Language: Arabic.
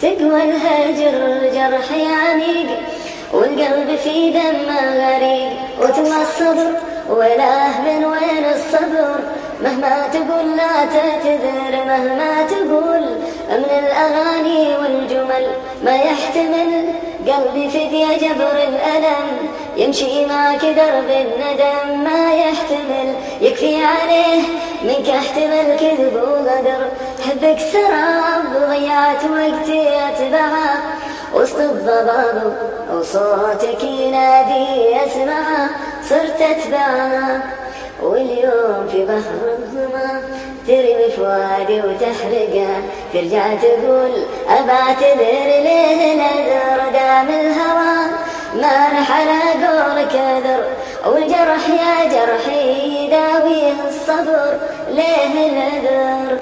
تقوى الهجر جرح عميق والقلب في دمه غريق وتما الصبر ولا من وين الصبر. مهما تقول لا تعتذر مهما تقول من الأغاني والجمل. ما يحتمل قلبي فدية جبر الألم يمشي معك درب الندم. ما يحتمل يكفي عليه منك احتمل كذب وغدر. حبك سراب ضيعت وقتي اتبعه وسط الضباب وصوتك ينادي اسمعه صرت اتبعه واليوم في بحر الظما ترمي فؤادي وتحرقه ترجع تقول ابعتذر ليه نذر دام الهوى. ما نحل قولك اذر والجرح يا جرحي يداويه الصبر ليه نذر؟